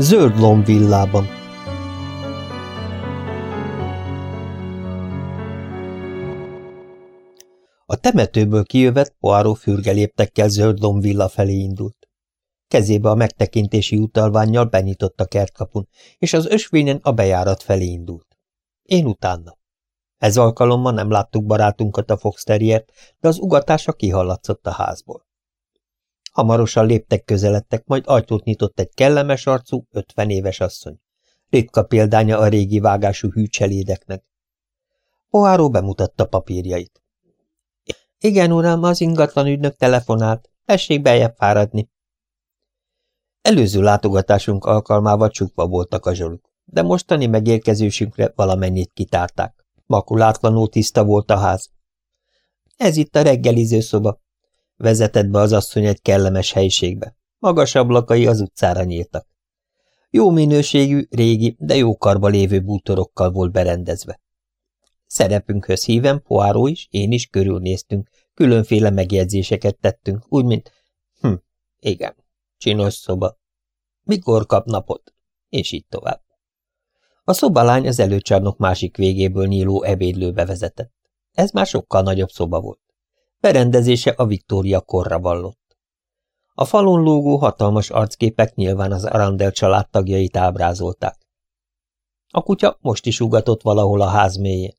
Zöld lombvillában. A temetőből kijövet Poirot fürgeléptekkel zöld lombvilla felé indult. Kezébe a megtekintési utalványjal benyitott a kertkapun, és az ösvényen a bejárat felé indult. Én utána. Ez alkalommal nem láttuk barátunkat a Fox Terriert, de az ugatása kihallatszott a házból. Hamarosan léptek közeledtek, majd ajtót nyitott egy kellemes arcú, ötven éves asszony. Ritka példánya a régi vágású hűcselédeknek. Poáró bemutatta papírjait. Igen, uram, az ingatlan ügynök telefonált. Tessék beljebb fáradni. Előző látogatásunk alkalmával csukva voltak a zsoluk, de mostani megérkezésünkre valamennyit kitárták. Makulátlanul tiszta volt a ház. Ez itt a reggeliző szoba. Vezetett be az asszony egy kellemes helyiségbe. Magas ablakai az utcára nyíltak. Jó minőségű, régi, de jó karba lévő bútorokkal volt berendezve. Szerepünkhöz híven Poáró is, én is körülnéztünk, különféle megjegyzéseket tettünk, úgy, mint hm, igen, csinos szoba. Mikor kap napot? És így tovább. A szobalány az előcsarnok másik végéből nyíló ebédlőbe vezetett. Ez már sokkal nagyobb szoba volt. Berendezése a Viktória korra vallott. A falon lógó hatalmas arcképek nyilván az Arandel családtagjait ábrázolták. A kutya most is ugatott valahol a ház mélyén.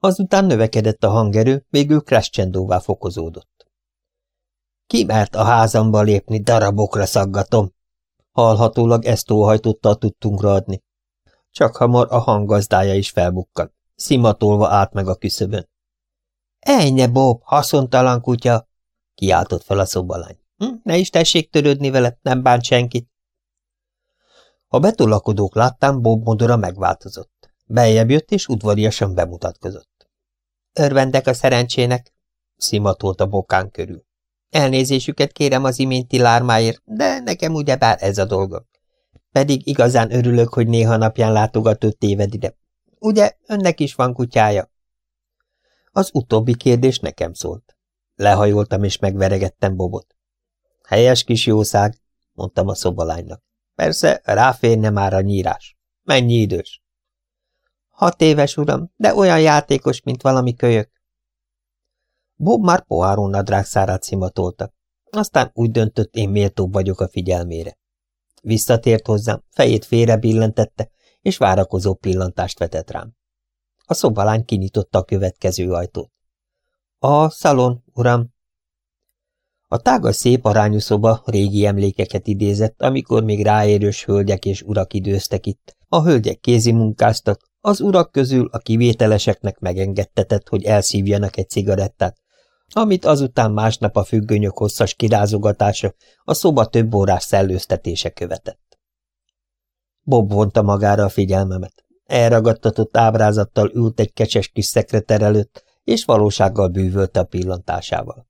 Azután növekedett a hangerő, végül crescendóvá fokozódott. Ki mert a házamba lépni, darabokra szaggatom? Hallhatólag ezt óhajtotta a tudtunkra adni. Csak hamar a hanggazdája is felbukkant, szimatolva állt meg a küszöbön. Ejne, Bob, haszontalan kutya! kiáltott fel a szobalány. Hm, ne is tessék törődni vele, nem bánt senkit. A betolakodók láttán Bob modora megváltozott. Beljebb jött és udvariasan bemutatkozott. Örvendek a szerencsének, szimatolt a bokán körül. Elnézésüket kérem az iménti lármáért, de nekem ugyebár ez a dolgom. Pedig igazán örülök, hogy néha napján látogatott téved ide. Ugye, önnek is van kutyája? Az utóbbi kérdés nekem szólt. Lehajoltam és megveregettem Bobot. Helyes kis jószág, mondtam a szobalánynak. Persze, ráférne már a nyírás. Mennyi idős? Hat éves, uram, de olyan játékos, mint valami kölyök. Bob már poháron nadrágszárát szimatolta. Aztán úgy döntött, én méltóbb vagyok a figyelmére. Visszatért hozzám, fejét félre billentette, és várakozó pillantást vetett rám. A szobalány kinyitotta a következő ajtót. A szalon, uram. A tágas szép arányú szoba régi emlékeket idézett, amikor még ráérős hölgyek és urak időztek itt. A hölgyek kézi munkáztak, az urak közül a kivételeseknek megengedtetett, hogy elszívjanak egy cigarettát, amit azután másnap a függönyök hosszas kirázogatása, a szoba több órás szellőztetése követett. Bob vonta magára a figyelmemet. Elragadtatott ábrázattal ült egy kecses kis szekreter előtt, és valósággal bűvölte a pillantásával.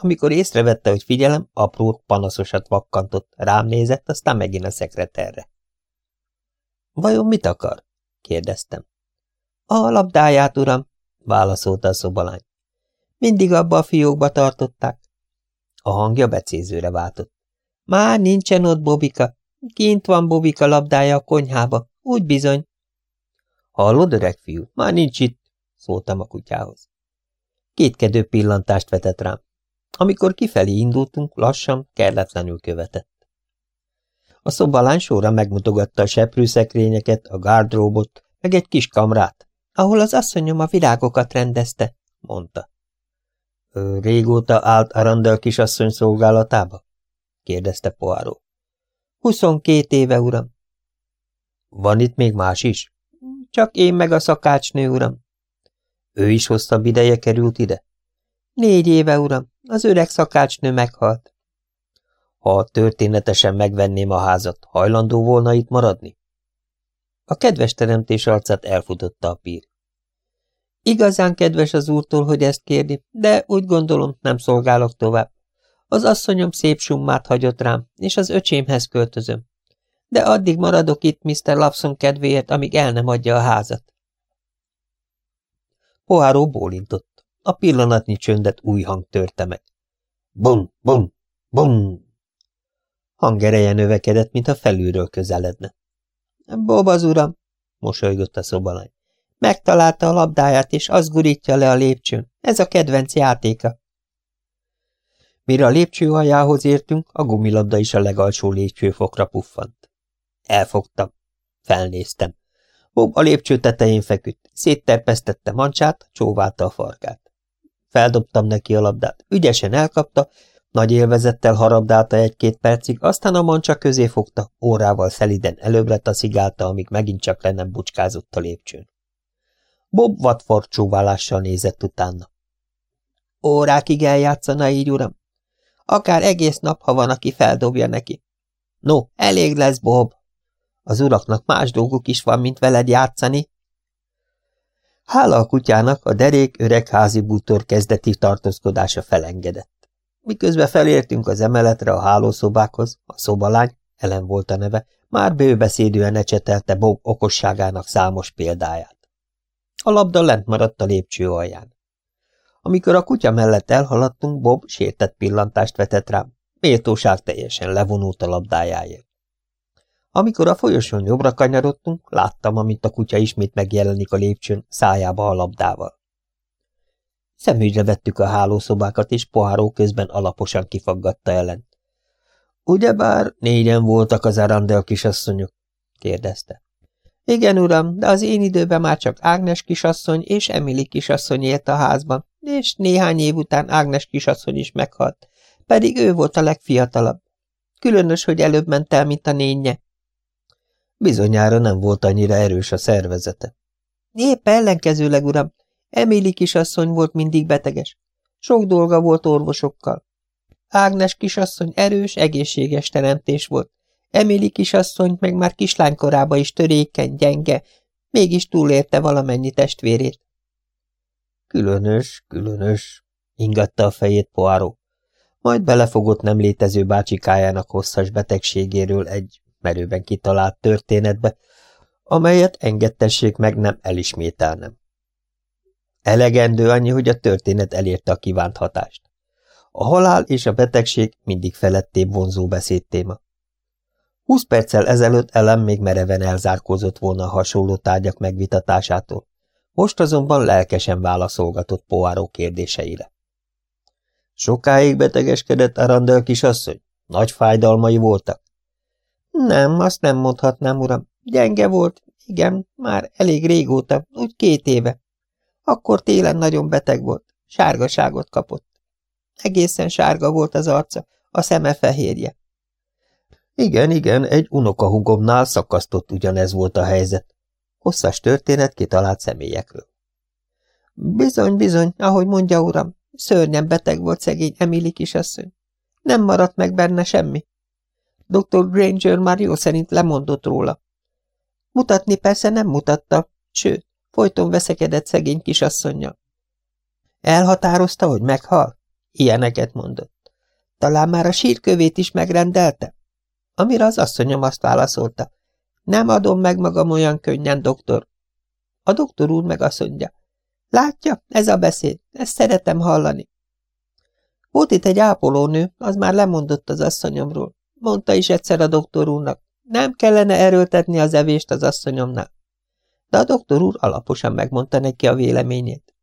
Amikor észrevette, hogy figyelem, apró, panaszosat vakkantott, rám nézett, aztán megint a szekreterre. – Vajon mit akar? – kérdeztem. – A labdáját, uram – válaszolta a szobalány. – Mindig abba a fiókba tartották. A hangja becézőre váltott. – Már nincsen ott Bobika. Kint van Bobika labdája a konyhába. Úgy bizony. Hallod, öreg fiú? Már nincs itt, szóltam a kutyához. Kétkedő pillantást vetett rám. Amikor kifelé indultunk, lassan, kerletlenül követett. A szobalány sorra megmutogatta a seprőszekrényeket, a gardróbot, meg egy kis kamrát, ahol az asszonyom a virágokat rendezte, mondta. Ő régóta állt Arandel kisasszony szolgálatába? kérdezte Poáró. Huszonkét éve, uram. Van itt még más is? Csak én meg a szakácsnő, uram. Ő is hosszabb ideje került ide? Négy éve, uram. Az öreg szakácsnő meghalt. Ha történetesen megvenném a házat, hajlandó volna itt maradni? A kedves teremtés arcát elfutotta a pír. Igazán kedves az úrtól, hogy ezt kérdi, de úgy gondolom, nem szolgálok tovább. Az asszonyom szép summát hagyott rám, és az öcsémhez költözöm de addig maradok itt Mr. Lapson kedvéért, amíg el nem adja a házat. Poáró bólintott. A pillanatnyi csöndet új hang törte meg. Bum, bum, bum. Hangereje növekedett, mintha felülről közeledne. Bob az uram, mosolygott a szobalány. Megtalálta a labdáját, és az gurítja le a lépcsőn. Ez a kedvenc játéka. Mire a lépcső aljához értünk, a gumilabda is a legalsó lépcsőfokra puffant. Elfogtam. Felnéztem. Bob a lépcső tetején feküdt, szétterpesztette mancsát, csóválta a farkát. Feldobtam neki a labdát, ügyesen elkapta, nagy élvezettel harabdálta egy-két percig, aztán a mancsa közé fogta, órával szeliden előbbre taszigálta, amíg megint csak le nem bucskázott a lépcsőn. Bob Watford csóválással nézett utána. Órákig eljátszana így, uram? Akár egész nap, ha van, aki feldobja neki. No, elég lesz, Bob. Az uraknak más dolguk is van, mint veled játszani. Hála a kutyának a derék öreg házi bútor kezdeti tartózkodása felengedett. Miközben felértünk az emeletre a hálószobákhoz, a szobalány, Ellen volt a neve, már bőbeszédűen ecsetelte Bob okosságának számos példáját. A labda lent maradt a lépcső alján. Amikor a kutya mellett elhaladtunk, Bob sértett pillantást vetett rám, méltóság teljesen levonult a labdájáért. Amikor a folyosón jobbra kanyarodtunk, láttam, amint a kutya ismét megjelenik a lépcsőn, szájába a labdával. Szemügyre vettük a hálószobákat, és poháró közben alaposan kifaggatta ellen. Ugyebár négyen voltak az Arandel kisasszonyok? kérdezte. Igen, uram, de az én időben már csak Ágnes kisasszony és Emily kisasszony élt a házban, és néhány év után Ágnes kisasszony is meghalt, pedig ő volt a legfiatalabb. Különös, hogy előbb ment el, mint a nénye. Bizonyára nem volt annyira erős a szervezete. Épp ellenkezőleg, uram, Emily kisasszony volt mindig beteges. Sok dolga volt orvosokkal. Ágnes kisasszony erős, egészséges teremtés volt. Emily kisasszony meg már kislánykorába is törékeny, gyenge, mégis túlélte valamennyi testvérét. Különös, különös, ingatta a fejét Poáró. Majd belefogott nem létező bácsikájának hosszas betegségéről egy merőben kitalált történetbe, amelyet engedtessék meg nem elismételnem. Elegendő annyi, hogy a történet elérte a kívánt hatást. A halál és a betegség mindig felettébb vonzó beszédtéma. Húsz perccel ezelőtt Ellen még mereven elzárkózott volna a hasonló tárgyak megvitatásától, most azonban lelkesen válaszolgatott Poáró kérdéseire. Sokáig betegeskedett Arandel kisasszony? Nagy fájdalmai voltak? Nem, azt nem mondhatnám, uram. Gyenge volt, igen, már elég régóta, úgy két éve. Akkor télen nagyon beteg volt, sárgaságot kapott. Egészen sárga volt az arca, a szeme fehérje. Igen, igen, egy unokahugomnál szakasztott ugyanez volt a helyzet. Hosszas történet kitalált személyekről. Bizony, bizony, ahogy mondja uram, szörnyen beteg volt szegény Emily kisasszony. Nem maradt meg benne semmi. Dr. Granger már jó szerint lemondott róla. Mutatni persze nem mutatta, sőt, folyton veszekedett szegény kisasszonyjal. Elhatározta, hogy meghal? Ilyeneket mondott. Talán már a sírkövét is megrendelte? Amire az asszonyom azt válaszolta. Nem adom meg magam olyan könnyen, doktor. A doktor úr meg azt mondja. Látja, ez a beszéd, ezt szeretem hallani. Volt itt egy ápolónő, az már lemondott az asszonyomról. Mondta is egyszer a doktor úrnak, nem kellene erőltetni az evést az asszonyomnál. De a doktor úr alaposan megmondta neki a véleményét.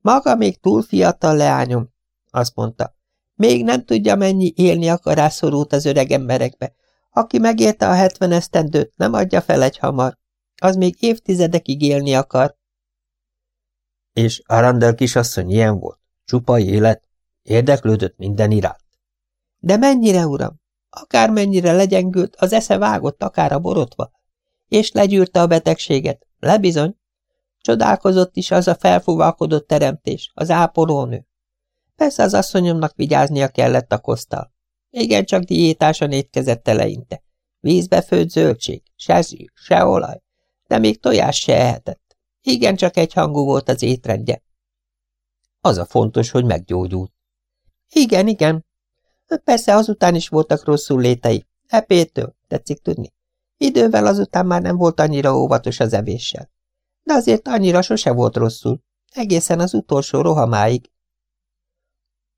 Maga még túl fiatal leányom, azt mondta. Még nem tudja, mennyi élni akarás szorult az öreg emberekbe. Aki megérte a hetven esztendőt, nem adja fel egy hamar. Az még évtizedekig élni akar. És Arandel kisasszony ilyen volt? Csupa élet? Érdeklődött minden iránt? De mennyire, uram? Akármennyire legyengült, az esze vágott akár a borotva. És legyűrte a betegséget, lebizony. Csodálkozott is az a felfúvalkodott teremtés, az ápolónő. Persze az asszonyomnak vigyáznia kellett a kosztal. Igen, csak diétásan étkezett eleinte. Vízbe főtt zöldség, se zsír, se olaj, de még tojás se ehetett. Igen, csak egy hangú volt az étrendje. Az a fontos, hogy meggyógyult. Igen, igen, Persze azután is voltak rosszul létei. Epétől, tetszik tudni. Idővel azután már nem volt annyira óvatos az evéssel. De azért annyira sose volt rosszul. Egészen az utolsó rohamáig.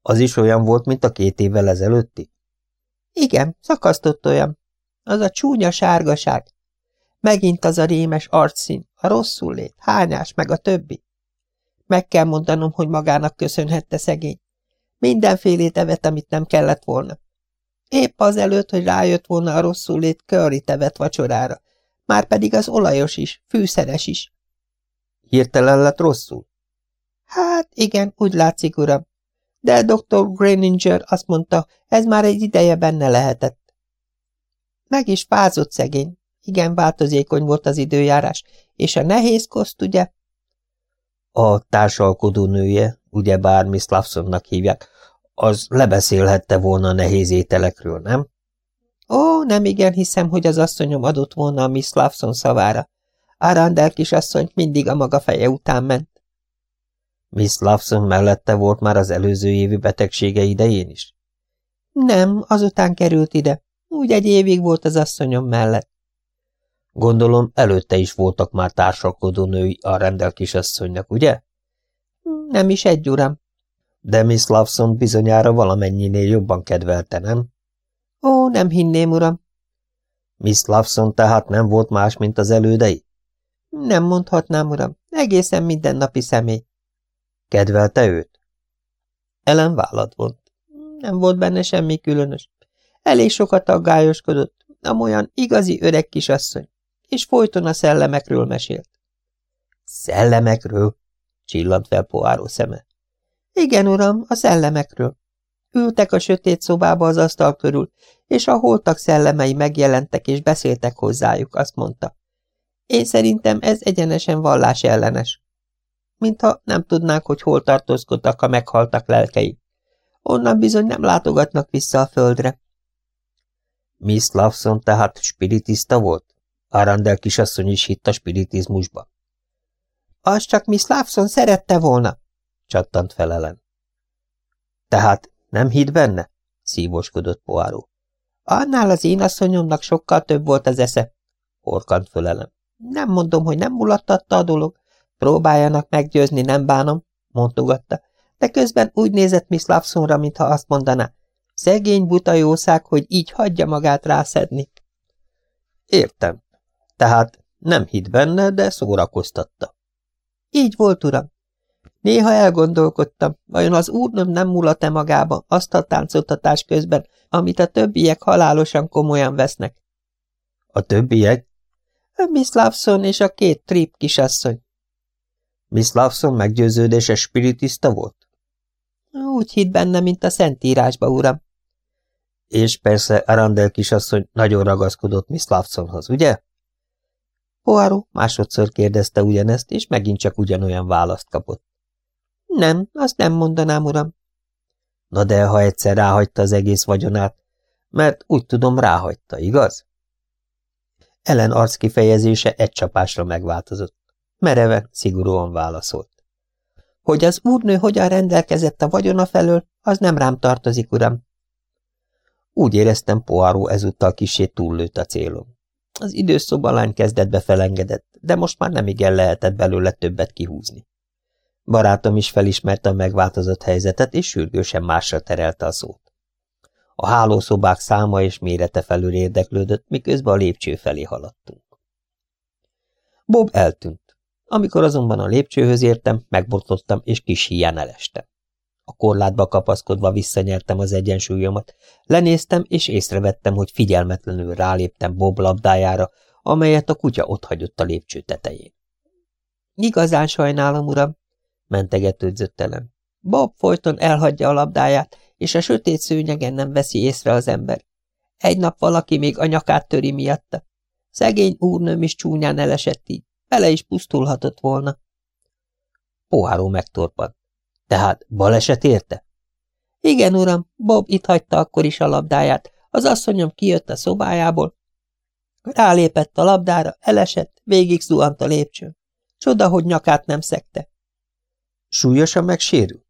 Az is olyan volt, mint a két évvel ezelőtti? Igen, szakasztott olyan. Az a csúnya sárgaság. Megint az a rémes arcszín, a rosszul lét, hányás, meg a többi. Meg kell mondanom, hogy magának köszönhette szegény. Mindenfélét evett, amit nem kellett volna. Épp az előtt, hogy rájött volna a rosszul lét curry tevet vacsorára, már pedig az olajos is, fűszeres is. Hirtelen lett rosszul? Hát igen, úgy látszik, uram. De dr. Graininger azt mondta, ez már egy ideje benne lehetett. Meg is fázott szegény. Igen, változékony volt az időjárás, és a nehéz koszt, ugye? A társalkodó nője, ugye bár Miss Lawsonnak hívják, az lebeszélhette volna a nehéz ételekről, nem? Ó, nem igen hiszem, hogy az asszonyom adott volna a Miss Lawson szavára. Arandel kisasszonyt mindig a maga feje után ment. Miss Lawson mellette volt már az előző évi betegsége idején is? Nem, azután került ide. Úgy egy évig volt az asszonyom mellett. Gondolom, előtte is voltak már társalkodó női a rendel kisasszonynak, ugye? Nem is egy, uram. De Miss Lawson bizonyára valamennyinél jobban kedvelte, nem? Ó, nem hinném, uram. Miss Lawson tehát nem volt más, mint az elődei? Nem mondhatnám, uram. Egészen mindennapi személy. Kedvelte őt? Ellen vállat volt. Nem volt benne semmi különös. Elég sokat aggályoskodott, olyan igazi öreg kisasszony, és folyton a szellemekről mesélt. Szellemekről? csillant fel poáró szeme. Igen, uram, a szellemekről. Ültek a sötét szobába az asztal körül, és a holtak szellemei megjelentek és beszéltek hozzájuk, azt mondta. Én szerintem ez egyenesen vallás ellenes. Mintha nem tudnák, hogy hol tartózkodtak a meghaltak lelkei. Onnan bizony nem látogatnak vissza a földre. Miss Lawson tehát spiritista volt? Arandel kisasszony is hitt a spiritizmusba. Az csak Miss Lawson szerette volna, csattant felelen. Tehát nem hitt benne? szívoskodott Poáró. Annál az én asszonyomnak sokkal több volt az esze, horkant fölelem. Nem mondom, hogy nem mulattatta a dolog. Próbáljanak meggyőzni, nem bánom, mondogatta, de közben úgy nézett Miss Lawsonra, mintha azt mondaná, szegény buta jószág, hogy így hagyja magát rászedni. Értem. Tehát nem hitt benne, de szórakoztatta. Így volt, uram. Néha elgondolkodtam, vajon az úrnöm nem mulat-e magába azt a táncoltatás közben, amit a többiek halálosan komolyan vesznek. A többiek? Miss Lawson és a két trip kisasszony. Miss Lawson meggyőződése spiritista volt? Úgy hitt benne, mint a szentírásba, uram. És persze Arandel kisasszony nagyon ragaszkodott Miss Lawsonhoz, ugye? Poirot másodszor kérdezte ugyanezt, és megint csak ugyanolyan választ kapott. Nem, azt nem mondanám, uram. Na de ha egyszer ráhagyta az egész vagyonát, mert úgy tudom ráhagyta, igaz? Ellen arckifejezése egy csapásra megváltozott. Mereven, szigorúan válaszolt. Hogy az úrnő hogyan rendelkezett a vagyona felől, az nem rám tartozik, uram. Úgy éreztem, Poirot ezúttal kisé túllőtt a célom. Az időszobalány kezdett befelengedett, de most már nem igen lehetett belőle többet kihúzni. Barátom is felismerte a megváltozott helyzetet, és sürgősen másra terelte a szót. A hálószobák száma és mérete felül érdeklődött, miközben a lépcső felé haladtunk. Bob eltűnt. Amikor azonban a lépcsőhöz értem, megbotlottam, és kis hián elestem. A korlátba kapaszkodva visszanyertem az egyensúlyomat, lenéztem, és észrevettem, hogy figyelmetlenül ráléptem Bob labdájára, amelyet a kutya otthagyott a lépcső tetején. Igazán sajnálom, uram, mentegetődzött elem. Bob folyton elhagyja a labdáját, és a sötét szőnyegen nem veszi észre az ember. Egy nap valaki még a nyakát töri miatta. Szegény úrnőm is csúnyán elesett így, bele is pusztulhatott volna. Poháró megtorpant. Tehát baleset érte? Igen, uram, Bob itt hagyta akkor is a labdáját. Az asszonyom kijött a szobájából. Rálépett a labdára, elesett, végig zuhant a lépcsőn. Csoda, hogy nyakát nem szekte. Súlyosan megsérült?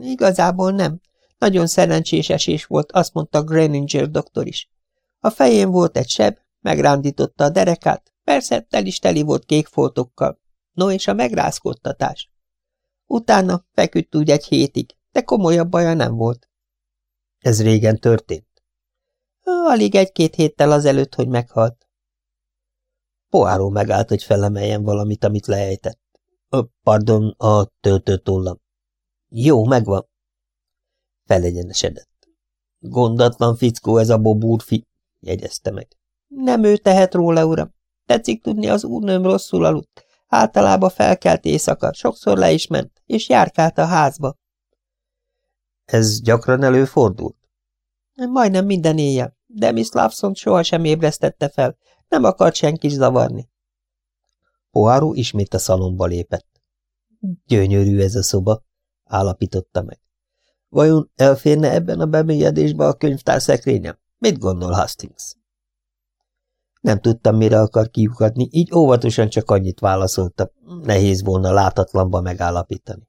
Igazából nem. Nagyon szerencsés esés volt, azt mondta Greninger doktor is. A fején volt egy seb, megrándította a derekát, persze tel is teli volt kék foltokkal. No és a megrázkodtatás. Utána feküdt úgy egy hétig, de komolyabb baja nem volt. Ez régen történt? Alig egy-két héttel azelőtt, hogy meghalt. Poáró megállt, hogy felemeljen valamit, amit lejtett. Pardon, a töltőtollam. Jó, megvan. Felegyenesedett. Gondatlan fickó ez a bobúrfi, jegyezte meg. Nem ő tehet róla, uram. Tetszik tudni, az úrnőm rosszul aludt. Általában felkelt éjszaka, sokszor le is ment, és járkált a házba. Ez gyakran előfordult? Majdnem minden éjjel, de Miss Lawson sohasem ébresztette fel, nem akart senki zavarni. Poáró ismét a szalomba lépett. Gyönyörű ez a szoba, állapította meg. Vajon elférne ebben a bemélyedésbe a könyvtár szekrényem? Mit gondol Hastings? Nem tudtam, mire akar kiukadni, így óvatosan csak annyit válaszolta. Nehéz volna látatlanba megállapítani.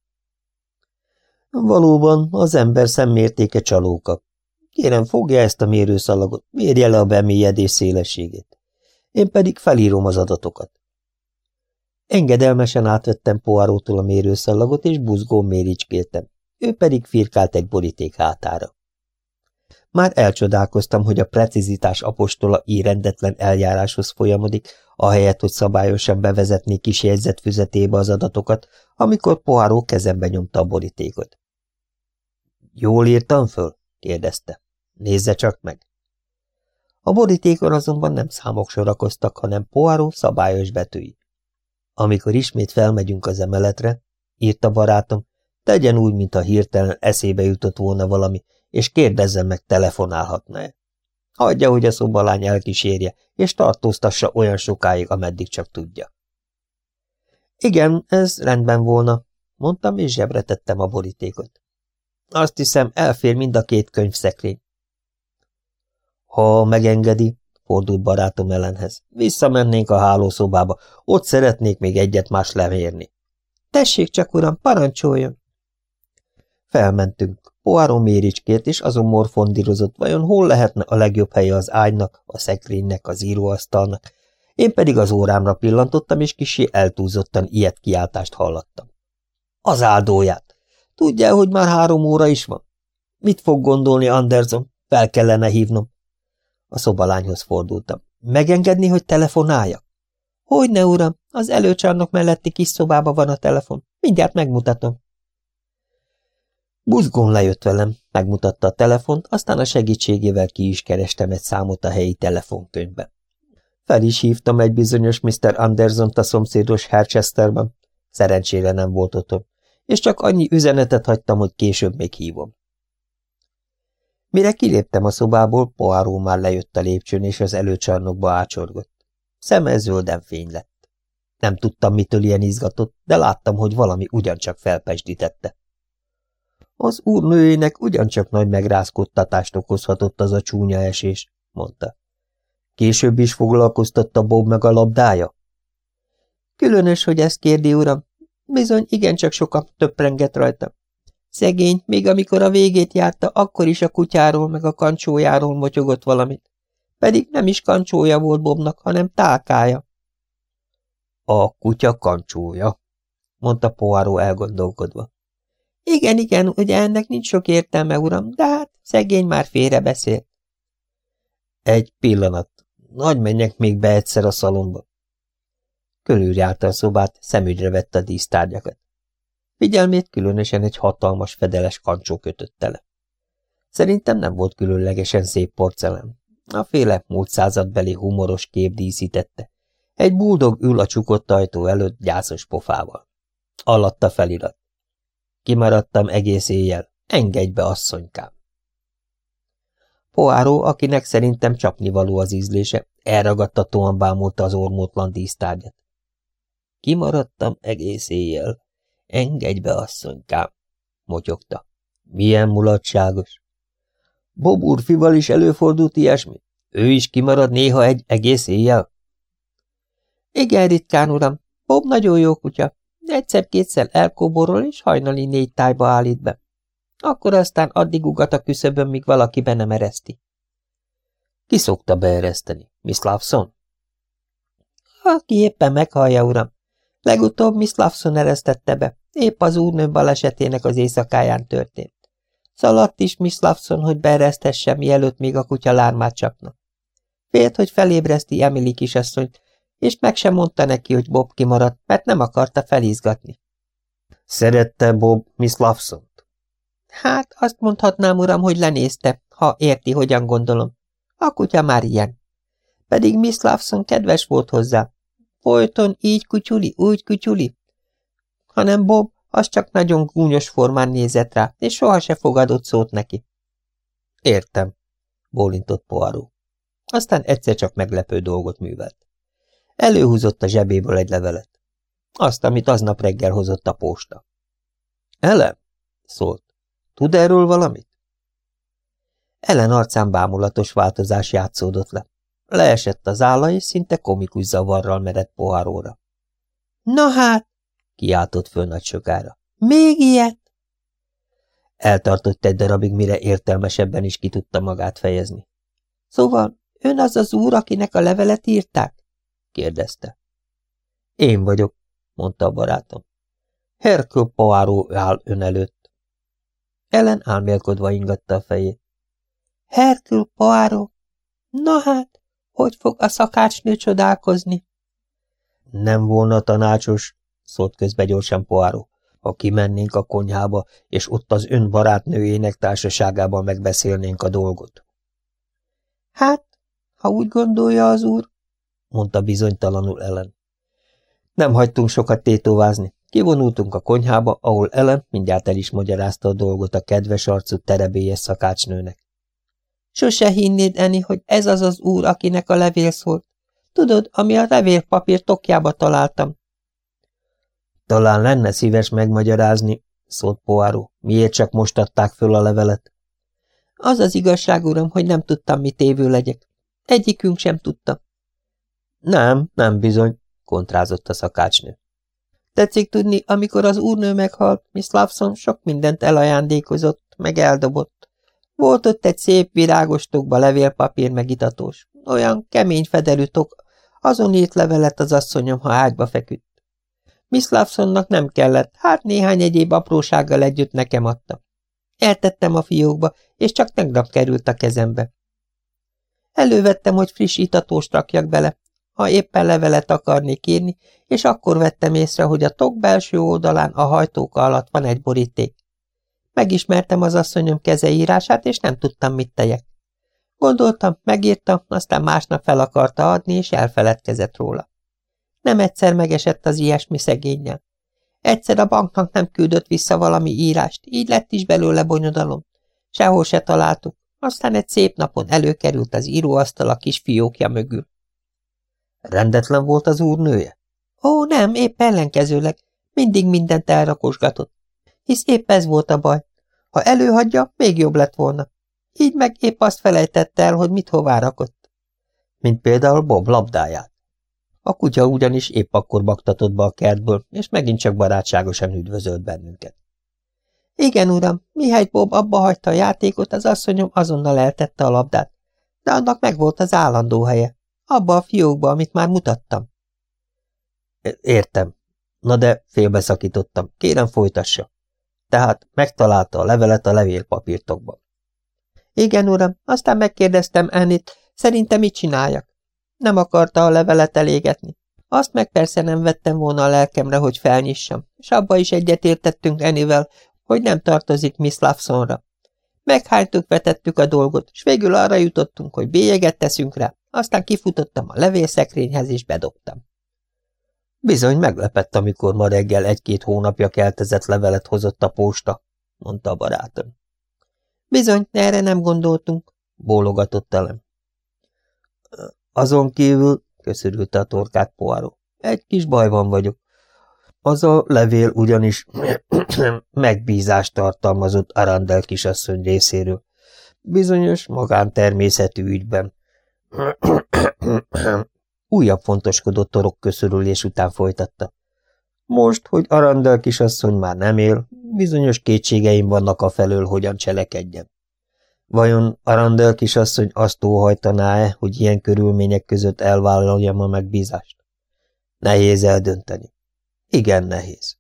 Valóban az ember szemmértéke csalóka. Kérem, fogja ezt a mérőszalagot, mérje le a bemélyedés szélességét. Én pedig felírom az adatokat. Engedelmesen átvettem poárótól a mérőszalagot, és buzgón méricskéltem. Ő pedig firkált egy boríték hátára. Már elcsodálkoztam, hogy a precizitás apostola így rendetlen eljáráshoz folyamodik, ahelyett, hogy szabályosan bevezetné kis jegyzetfüzetébe az adatokat, amikor Poirot kezembe nyomta a borítékot. Jól írtam föl? kérdezte. Nézze csak meg. A borítékon azonban nem számok sorakoztak, hanem Poirot szabályos betűi. Amikor ismét felmegyünk az emeletre, írta barátom, tegyen úgy, mintha hirtelen eszébe jutott volna valami, és kérdezzen meg, telefonálhatna-e. Hagyja, hogy a szobalány elkísérje, és tartóztassa olyan sokáig, ameddig csak tudja. Igen, ez rendben volna, mondtam, és zsebre tettem a borítékot. Azt hiszem, elfér mind a két könyvszekrény. Ha megengedi, fordult barátom ellenhez, visszamennénk a hálószobába, ott szeretnék még egyet más lemérni. Tessék csak, uram, parancsoljon! Felmentünk. Poáron méricskét, és azon morfondírozott, vajon hol lehetne a legjobb helye az ágynak, a szekrénynek, az íróasztalnak. Én pedig az órámra pillantottam, és kisé eltúlzottan ilyet kiáltást hallattam. Az áldóját! Tudja, hogy már három óra is van? Mit fog gondolni Anderson? Fel kellene hívnom. A szobalányhoz fordultam. Megengedni, hogy telefonáljak? Hogyne, uram, az előcsarnok melletti kis szobába van a telefon. Mindjárt megmutatom. Buzgón lejött velem, megmutatta a telefont, aztán a segítségével ki is kerestem egy számot a helyi telefonkönyvbe. Fel is hívtam egy bizonyos Mr. anderson a szomszédos Herchesterben. Szerencsére nem volt otthon, és csak annyi üzenetet hagytam, hogy később még hívom. Mire kiléptem a szobából, Poáró már lejött a lépcsőn, és az előcsarnokba ácsorgott. Szeme zölden fény lett. Nem tudtam, mitől ilyen izgatott, de láttam, hogy valami ugyancsak felpesdítette. Az úrnőjének ugyancsak nagy megrázkodtatást okozhatott az a csúnya esés, mondta. Később is foglalkoztatta Bob meg a labdája? Különös, hogy ezt kérdi, uram. Bizony, igencsak sokat töprenget rajta. Szegény, még amikor a végét járta, akkor is a kutyáról meg a kancsójáról motyogott valamit. Pedig nem is kancsója volt Bobnak, hanem tálkája. A kutya kancsója, mondta Poirot elgondolkodva. Igen, igen, ugye ennek nincs sok értelme, uram, de hát szegény már beszél. Egy pillanat. Nagy menjek még be egyszer a szalomba. Körüljárta a szobát, szemügyre vette a dísztárgyakat. Figyelmét különösen egy hatalmas fedeles kancsó kötötte le. Szerintem nem volt különlegesen szép porcelán. A féle múlt századbeli humoros kép díszítette. Egy buldog ül a csukott ajtó előtt gyászos pofával. Alatta felirat. Kimaradtam egész éjjel. Engedj be, asszonykám! Poáró, akinek szerintem csapnivaló az ízlése, elragadtatóan bámulta az ormótlan dísztárgyat. Kimaradtam egész éjjel. Engedj be, asszonykám! motyogta. Milyen mulatságos! Bob úrfival is előfordult ilyesmi? Ő is kimarad néha egy egész éjjel? Igen, ritkán, uram. Bob nagyon jó kutya. Egyszer-kétszer elkóborol, és hajnali négy tájba állít be. Akkor aztán addig ugat a küszöbön, míg valaki be nem ereszti. Ki szokta beereszteni? Miss Lawson? Aki éppen meghallja, uram. Legutóbb Miss Lawson eresztette be. Épp az úrnő balesetének az éjszakáján történt. Szaladt is Miss Lawson, hogy beeresztesse, mielőtt még a kutya lármát csapna. Félt, hogy felébreszti Emily kisasszonyt, és meg sem mondta neki, hogy Bob kimaradt, mert nem akarta felizgatni. Szerette Bob Miss lawson -t? Hát, azt mondhatnám, uram, hogy lenézte, ha érti, hogyan gondolom. A kutya már ilyen. Pedig Miss Lawson kedves volt hozzá. Folyton így kutyuli, úgy kutyuli. Hanem Bob az csak nagyon gúnyos formán nézett rá, és soha se fogadott szót neki. Értem, bólintott Poirot. Aztán egyszer csak meglepő dolgot művelt. Előhúzott a zsebéből egy levelet. Azt, amit aznap reggel hozott a posta. Elem? szólt. Tud erről valamit? Ellen arcán bámulatos változás játszódott le. Leesett az álla, és szinte komikus zavarral merett poháróra. Na hát, kiáltott föl nagy sokára. Még ilyet? Eltartott egy darabig, mire értelmesebben is ki tudta magát fejezni. Szóval ön az az úr, akinek a levelet írták? kérdezte. Én vagyok, mondta a barátom. Herkül Poirot áll ön előtt. Ellen álmélkodva ingatta a fejét. Herkül Poirot? Na hát, hogy fog a szakácsnő csodálkozni? Nem volna tanácsos, szólt közbe gyorsan Poirot, ha kimennénk a konyhába, és ott az ön barátnőjének társaságában megbeszélnénk a dolgot. Hát, ha úgy gondolja az úr, mondta bizonytalanul Ellen. Nem hagytunk sokat tétovázni. Kivonultunk a konyhába, ahol Ellen mindjárt el is magyarázta a dolgot a kedves arcú terebélyes szakácsnőnek. Sose hinnéd, Eni, hogy ez az az úr, akinek a levél szólt. Tudod, ami a levélpapír tokjába találtam. Talán lenne szíves megmagyarázni, szólt Poáró. Miért csak most adták föl a levelet? Az az igazság, uram, hogy nem tudtam, mit évő legyek. Egyikünk sem tudta. Nem, nem bizony, kontrázott a szakácsnő. Tetszik tudni, amikor az úrnő meghalt, Miss Lawson sok mindent elajándékozott, meg eldobott. Volt ott egy szép virágos tokba levélpapír megitatós, olyan kemény fedelű tok, azon írt levelet az asszonyom, ha ágyba feküdt. Miss nem kellett, hát néhány egyéb aprósággal együtt nekem adta. Eltettem a fiókba, és csak tegnap került a kezembe. Elővettem, hogy friss itatóst rakjak bele, ha éppen levelet akarnék írni, és akkor vettem észre, hogy a tok belső oldalán a hajtóka alatt van egy boríték. Megismertem az asszonyom kezeírását, és nem tudtam, mit tegyek. Gondoltam, megírta, aztán másnap fel akarta adni, és elfeledkezett róla. Nem egyszer megesett az ilyesmi szegényel. Egyszer a banknak nem küldött vissza valami írást, így lett is belőle bonyodalom. Sehol se találtuk, aztán egy szép napon előkerült az íróasztal a kis fiókja mögül. Rendetlen volt az úrnője? Ó, nem, épp ellenkezőleg. Mindig mindent elrakosgatott. Hisz épp ez volt a baj. Ha előhagyja, még jobb lett volna. Így meg épp azt felejtette el, hogy mit hová rakott. Mint például Bob labdáját. A kutya ugyanis épp akkor baktatott be a kertből, és megint csak barátságosan üdvözölt bennünket. Igen, uram, mihelyt Bob abba hagyta a játékot, az asszonyom azonnal eltette a labdát, de annak megvolt az állandó helye. Abba a fiókba, amit már mutattam. Értem. Na de félbeszakítottam. Kérem folytassa. Tehát megtalálta a levelet a levélpapírtokban. Igen, uram, aztán megkérdeztem Ennit, szerintem mit csináljak. Nem akarta a levelet elégetni. Azt meg persze nem vettem volna a lelkemre, hogy felnyissam, és abba is egyetértettünk Enivel, hogy nem tartozik Miss Lawsonra. Meghánytuk, vetettük a dolgot, és végül arra jutottunk, hogy bélyeget teszünk rá, aztán kifutottam a levélszekrényhez, és bedobtam. Bizony meglepett, amikor ma reggel egy-két hónapja keltezett levelet hozott a posta, mondta a barátom. Bizony, erre nem gondoltunk, bólogatott elem. Azon kívül, köszörülte a torkát Poirot, egy kis bajban vagyok. Az a levél ugyanis megbízást tartalmazott Arandel kisasszony részéről. Bizonyos magántermészetű ügyben, Újabb fontoskodott torok köszörülés után folytatta. Most, hogy Arandel kisasszony már nem él, bizonyos kétségeim vannak a felől, hogyan cselekedjem. Vajon Arandel kisasszony azt óhajtaná-e, hogy ilyen körülmények között elvállaljam a megbízást? Nehéz eldönteni. Igen, nehéz.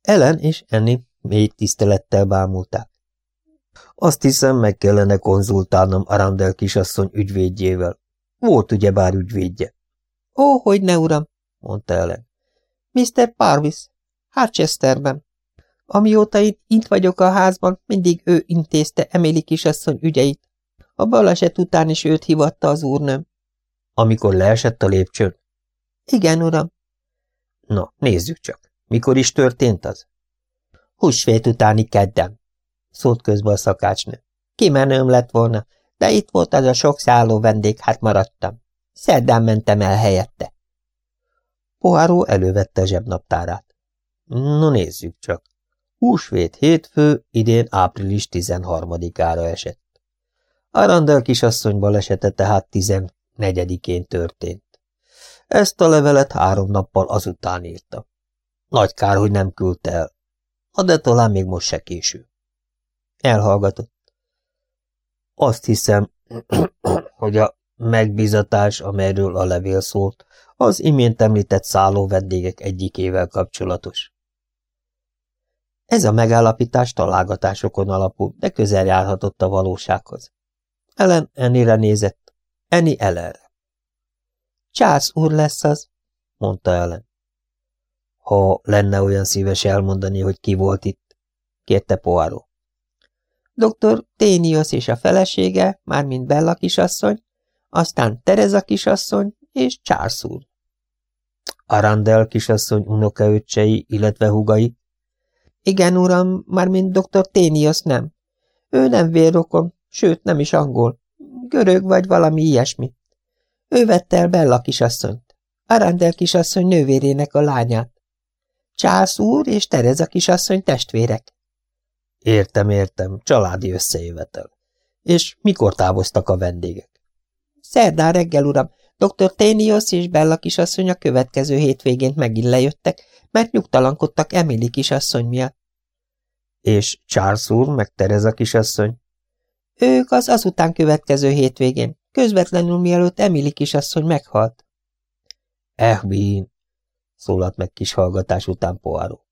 Ellen és Enni mély tisztelettel bámulták. Azt hiszem, meg kellene konzultálnom Arandel kisasszony ügyvédjével. Volt ugyebár ügyvédje. Ó, hogy ne, uram, mondta Ellen. Mr. Parvis, Harchesterben. Amióta itt, itt vagyok a házban, mindig ő intézte Emily kisasszony ügyeit. A baleset után is őt hivatta az úrnőm. Amikor leesett a lépcsőn? Igen, uram. Na, nézzük csak. Mikor is történt az? Húsvét utáni kedden, szólt közbe a szakácsnő. Kimenőm lett volna, de itt volt az a sok szálló vendég, hát maradtam. Szerdán mentem el helyette. Poáró elővette a zsebnaptárát. No nézzük csak. Húsvét hétfő idén április 13-ára esett. Arandel kisasszony balesete tehát 14-én történt. Ezt a levelet három nappal azután írta. Nagy kár, hogy nem küldte el. A de talán még most se késő. Elhallgatott. Azt hiszem, hogy a megbízatás, amelyről a levél szólt, az imént említett szálló vendégek egyikével kapcsolatos. Ez a megállapítás találgatásokon alapul, de közel járhatott a valósághoz. Ellen Ennire nézett, Enni Ellenre. Charles úr lesz az, mondta Ellen. Ha lenne olyan szíves elmondani, hogy ki volt itt, kérte Poirot. Dr. Ténios és a felesége, mármint Bella kisasszony, aztán Tereza kisasszony és Charles úr. Arandel kisasszony unokaöccsei, illetve hugai? Igen, uram, mármint dr. Ténios nem. Ő nem vérrokon, sőt nem is angol. Görög vagy valami ilyesmi. Ő vette el Bella kisasszonyt. Arandel kisasszony nővérének a lányát. Csász úr és Tereza kisasszony testvérek. Értem, értem, családi összejövetel. És mikor távoztak a vendégek? Szerdán reggel, uram, dr. Ténios és Bella kisasszony a következő hétvégén megint lejöttek, mert nyugtalankodtak Emily kisasszony miatt. És Charles úr meg Tereza kisasszony? Ők az azután következő hétvégén, közvetlenül mielőtt Emily kisasszony meghalt. Ehbín, szólalt meg kis hallgatás után Poáró.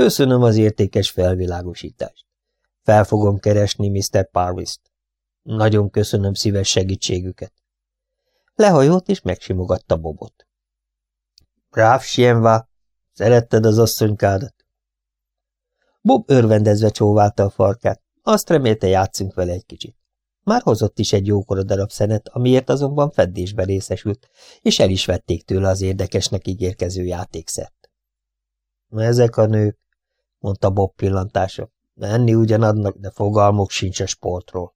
Köszönöm az értékes felvilágosítást. Fel fogom keresni Mr. Parvist. Nagyon köszönöm szíves segítségüket. Lehajolt és megsimogatta Bobot. Bráv Sienva, szeretted az asszonykádat? Bob örvendezve csóválta a farkát, azt remélte játszunk vele egy kicsit. Már hozott is egy jókora darab szenet, amiért azonban feddésbe részesült, és el is vették tőle az érdekesnek ígérkező játékszert. Ezek a nők, mondta Bob pillantása, enni ugyanadnak, de fogalmuk sincs a sportról.